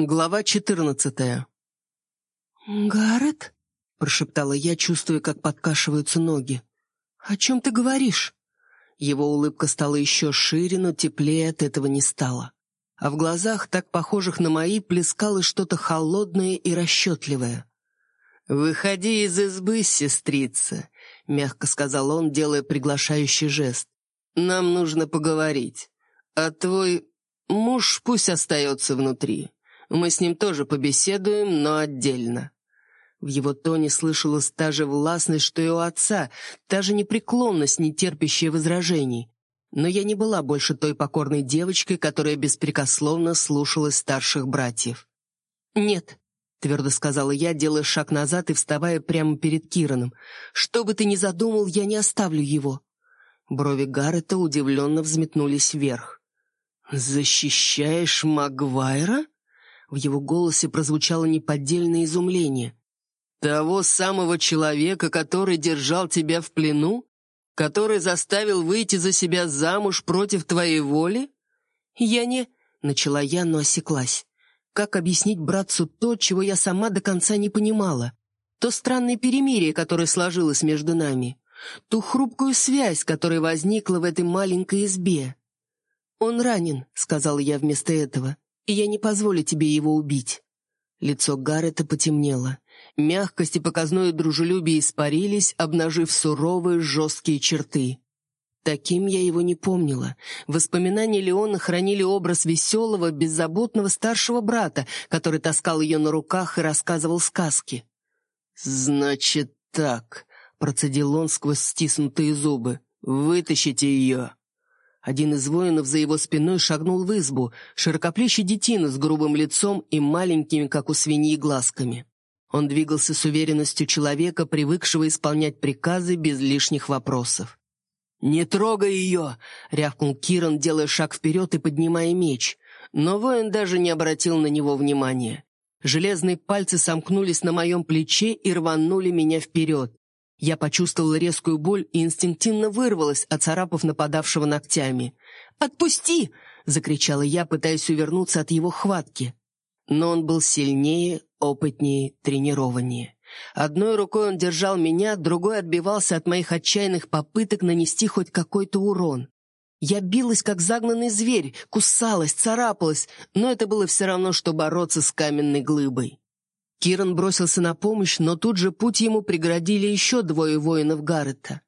Глава четырнадцатая. «Гаррет?» — прошептала я, чувствуя, как подкашиваются ноги. «О чем ты говоришь?» Его улыбка стала еще шире, но теплее от этого не стало. А в глазах, так похожих на мои, плескалось что-то холодное и расчетливое. «Выходи из избы, сестрица», — мягко сказал он, делая приглашающий жест. «Нам нужно поговорить. А твой муж пусть остается внутри. Мы с ним тоже побеседуем, но отдельно». В его тоне слышалась та же властность, что и у отца, та же непреклонность, не терпящая возражений. Но я не была больше той покорной девочкой, которая беспрекословно слушалась старших братьев. «Нет», — твердо сказала я, делая шаг назад и вставая прямо перед Кираном. «Что бы ты ни задумал, я не оставлю его». Брови Гаррета удивленно взметнулись вверх. «Защищаешь Магуайра?» В его голосе прозвучало неподдельное изумление. «Того самого человека, который держал тебя в плену? Который заставил выйти за себя замуж против твоей воли?» «Я не...» — начала я, но осеклась. Как объяснить братцу то, чего я сама до конца не понимала? То странное перемирие, которое сложилось между нами. Ту хрупкую связь, которая возникла в этой маленькой избе. «Он ранен», — сказала я вместо этого и я не позволю тебе его убить». Лицо Гаррета потемнело. Мягкость и показное дружелюбие испарились, обнажив суровые жесткие черты. Таким я его не помнила. Воспоминания Леона хранили образ веселого, беззаботного старшего брата, который таскал ее на руках и рассказывал сказки. «Значит так», — процедил он сквозь стиснутые зубы, — «вытащите ее». Один из воинов за его спиной шагнул в избу, широкоплечий детина с грубым лицом и маленькими, как у свиньи, глазками. Он двигался с уверенностью человека, привыкшего исполнять приказы без лишних вопросов. «Не трогай ее!» — рявкнул Киран, делая шаг вперед и поднимая меч. Но воин даже не обратил на него внимания. Железные пальцы сомкнулись на моем плече и рванули меня вперед. Я почувствовала резкую боль и инстинктивно вырвалась, оцарапав нападавшего ногтями. «Отпусти!» — закричала я, пытаясь увернуться от его хватки. Но он был сильнее, опытнее, тренированнее. Одной рукой он держал меня, другой отбивался от моих отчаянных попыток нанести хоть какой-то урон. Я билась, как загнанный зверь, кусалась, царапалась, но это было все равно, что бороться с каменной глыбой. Киран бросился на помощь, но тут же путь ему преградили еще двое воинов Гаррета.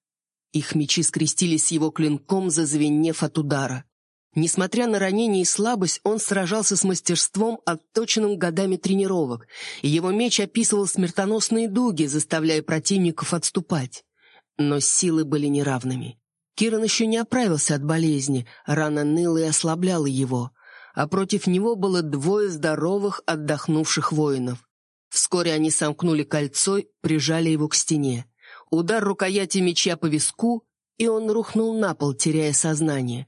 Их мечи скрестились с его клинком, зазвенев от удара. Несмотря на ранение и слабость, он сражался с мастерством, отточенным годами тренировок, и его меч описывал смертоносные дуги, заставляя противников отступать. Но силы были неравными. Киран еще не оправился от болезни, рана ныла и ослабляла его, а против него было двое здоровых, отдохнувших воинов. Вскоре они сомкнули кольцо, прижали его к стене. Удар рукояти меча по виску, и он рухнул на пол, теряя сознание.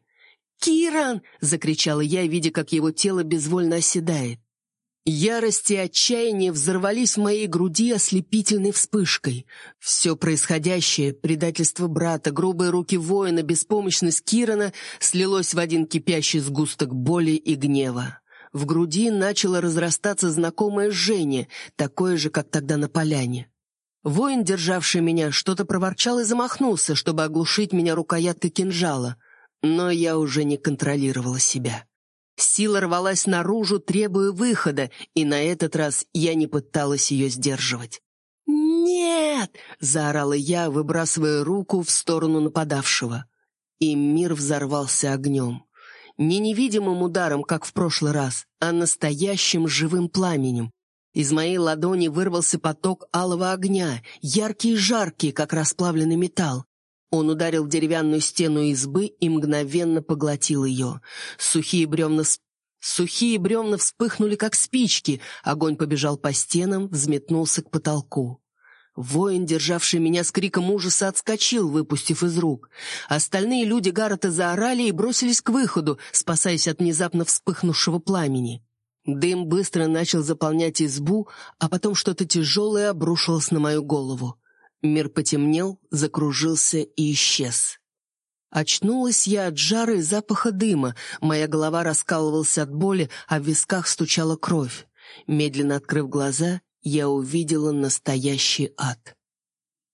«Киран!» — закричала я, видя, как его тело безвольно оседает. Ярость и отчаяние взорвались в моей груди ослепительной вспышкой. Все происходящее, предательство брата, грубые руки воина, беспомощность Кирана слилось в один кипящий сгусток боли и гнева. В груди начало разрастаться знакомое жжение, такое же, как тогда на поляне. Воин, державший меня, что-то проворчал и замахнулся, чтобы оглушить меня рукояткой кинжала. Но я уже не контролировала себя. Сила рвалась наружу, требуя выхода, и на этот раз я не пыталась ее сдерживать. «Нет!» — заорала я, выбрасывая руку в сторону нападавшего. И мир взорвался огнем. Не невидимым ударом, как в прошлый раз, а настоящим живым пламенем. Из моей ладони вырвался поток алого огня, яркий и жаркий, как расплавленный металл. Он ударил деревянную стену избы и мгновенно поглотил ее. Сухие бревна Сухие бревна вспыхнули, как спички, огонь побежал по стенам, взметнулся к потолку. Воин, державший меня с криком ужаса, отскочил, выпустив из рук. Остальные люди Гаррета заорали и бросились к выходу, спасаясь от внезапно вспыхнувшего пламени. Дым быстро начал заполнять избу, а потом что-то тяжелое обрушилось на мою голову. Мир потемнел, закружился и исчез. Очнулась я от жары и запаха дыма, моя голова раскалывалась от боли, а в висках стучала кровь. Медленно открыв глаза, я увидела настоящий ад.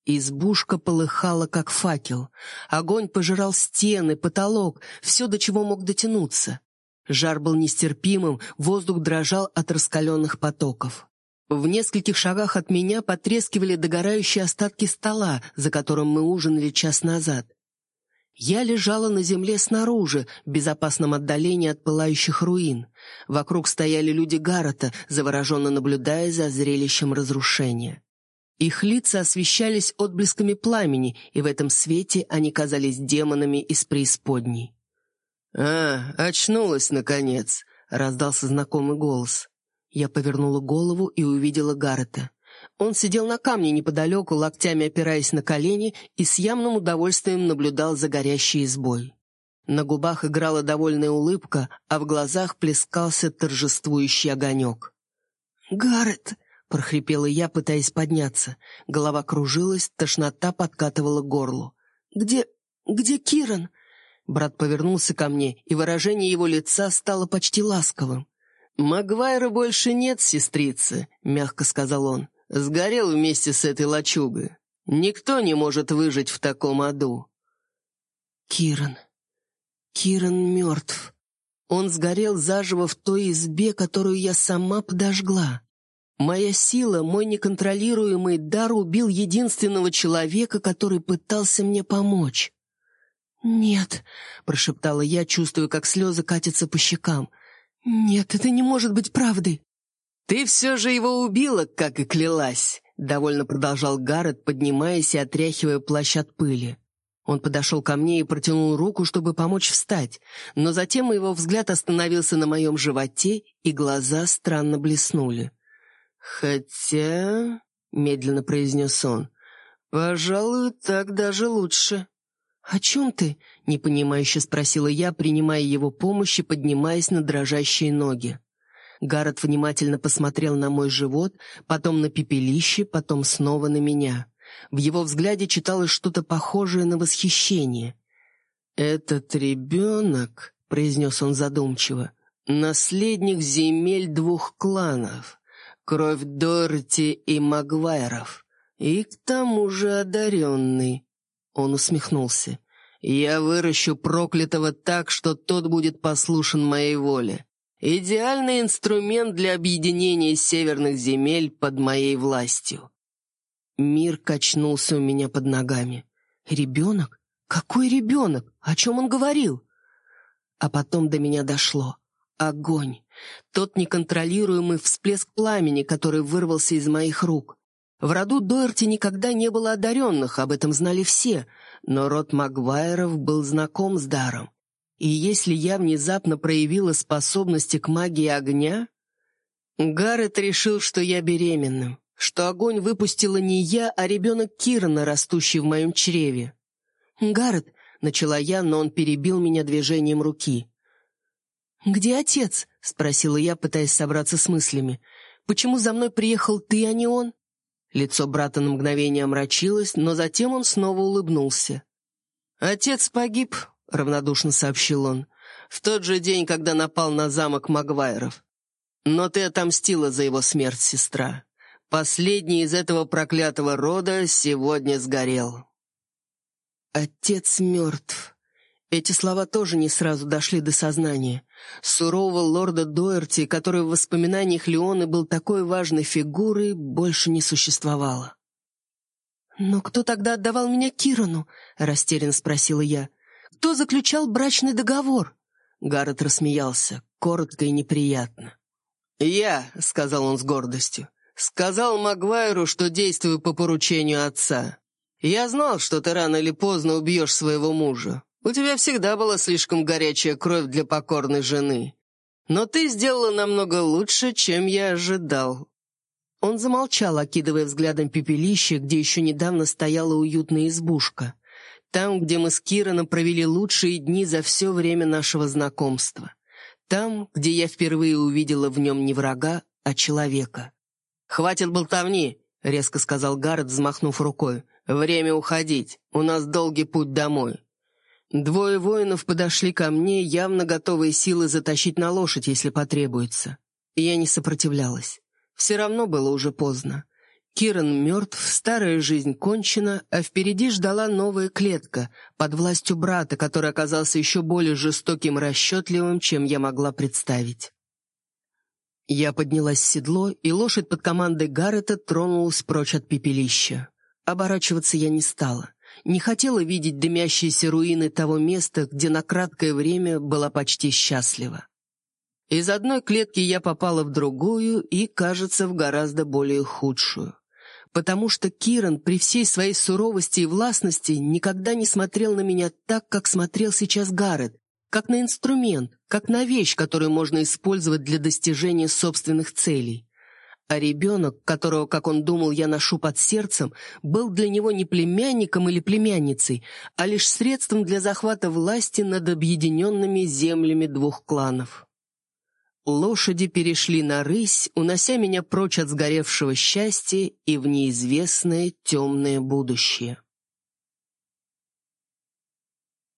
Избушка полыхала, как факел. Огонь пожирал стены, потолок, все, до чего мог дотянуться. Жар был нестерпимым, воздух дрожал от раскаленных потоков. В нескольких шагах от меня потрескивали догорающие остатки стола, за которым мы ужинали час назад. Я лежала на земле снаружи, в безопасном отдалении от пылающих руин. Вокруг стояли люди Гаррета, завороженно наблюдая за зрелищем разрушения. Их лица освещались отблесками пламени, и в этом свете они казались демонами из преисподней. «А, очнулась, наконец!» — раздался знакомый голос. Я повернула голову и увидела Гаррета. Он сидел на камне неподалеку, локтями опираясь на колени, и с явным удовольствием наблюдал за горящей избой. На губах играла довольная улыбка, а в глазах плескался торжествующий огонек. «Гаррет!» — прохрипела я, пытаясь подняться. Голова кружилась, тошнота подкатывала к горлу. «Где... где Киран?» Брат повернулся ко мне, и выражение его лица стало почти ласковым. «Магуайра больше нет, сестрица», — мягко сказал он. «Сгорел вместе с этой лачугой. Никто не может выжить в таком аду». «Киран... Киран мертв. Он сгорел заживо в той избе, которую я сама подожгла». Моя сила, мой неконтролируемый дар убил единственного человека, который пытался мне помочь. «Нет», — прошептала я, чувствуя, как слезы катятся по щекам. «Нет, это не может быть правдой». «Ты все же его убила, как и клялась», — довольно продолжал Гаррет, поднимаясь и отряхивая плащ от пыли. Он подошел ко мне и протянул руку, чтобы помочь встать, но затем его взгляд остановился на моем животе, и глаза странно блеснули. «Хотя...» — медленно произнес он. «Пожалуй, так даже лучше». «О чем ты?» — непонимающе спросила я, принимая его помощь и поднимаясь на дрожащие ноги. Гаррет внимательно посмотрел на мой живот, потом на пепелище, потом снова на меня. В его взгляде читалось что-то похожее на восхищение. «Этот ребенок», — произнес он задумчиво, — «наследник земель двух кланов кровь Дорти и Магуайров. И к тому же одаренный. Он усмехнулся. Я выращу проклятого так, что тот будет послушен моей воле. Идеальный инструмент для объединения северных земель под моей властью. Мир качнулся у меня под ногами. «Ребенок? Какой ребенок? О чем он говорил?» А потом до меня дошло. Огонь. Тот неконтролируемый всплеск пламени, который вырвался из моих рук. В роду Дойерти никогда не было одаренных, об этом знали все, но род Магуайров был знаком с даром. И если я внезапно проявила способности к магии огня... Гаррет решил, что я беременна, что огонь выпустила не я, а ребенок Кирана, растущий в моем чреве. «Гаррет», — начала я, но он перебил меня движением руки. «Где отец?» — спросила я, пытаясь собраться с мыслями. «Почему за мной приехал ты, а не он?» Лицо брата на мгновение омрачилось, но затем он снова улыбнулся. «Отец погиб», — равнодушно сообщил он, «в тот же день, когда напал на замок Магуайров. Но ты отомстила за его смерть, сестра. Последний из этого проклятого рода сегодня сгорел». «Отец мертв», эти слова тоже не сразу дошли до сознания. Сурового лорда Доерти, который в воспоминаниях Леоны был такой важной фигурой, больше не существовало. «Но кто тогда отдавал меня Кирану?» — растерянно спросила я. «Кто заключал брачный договор?» Гаррет рассмеялся, коротко и неприятно. «Я», — сказал он с гордостью, — «сказал Магуайру, что действую по поручению отца. Я знал, что ты рано или поздно убьешь своего мужа. У тебя всегда была слишком горячая кровь для покорной жены. Но ты сделала намного лучше, чем я ожидал». Он замолчал, окидывая взглядом пепелище, где еще недавно стояла уютная избушка. Там, где мы с Кираном провели лучшие дни за все время нашего знакомства. Там, где я впервые увидела в нем не врага, а человека. «Хватит болтовни!» — резко сказал Гаррет, взмахнув рукой. «Время уходить. У нас долгий путь домой». Двое воинов подошли ко мне, явно готовые силы затащить на лошадь, если потребуется. Я не сопротивлялась. Все равно было уже поздно. Киран мертв, старая жизнь кончена, а впереди ждала новая клетка под властью брата, который оказался еще более жестоким и расчетливым, чем я могла представить. Я поднялась в седло, и лошадь под командой Гаррета тронулась прочь от пепелища. Оборачиваться я не стала. Не хотела видеть дымящиеся руины того места, где на краткое время была почти счастлива. Из одной клетки я попала в другую и, кажется, в гораздо более худшую потому что Киран при всей своей суровости и властности никогда не смотрел на меня так, как смотрел сейчас Гаррет, как на инструмент, как на вещь, которую можно использовать для достижения собственных целей. А ребенок, которого, как он думал, я ношу под сердцем, был для него не племянником или племянницей, а лишь средством для захвата власти над объединенными землями двух кланов. Лошади перешли на рысь, унося меня прочь от сгоревшего счастья и в неизвестное темное будущее.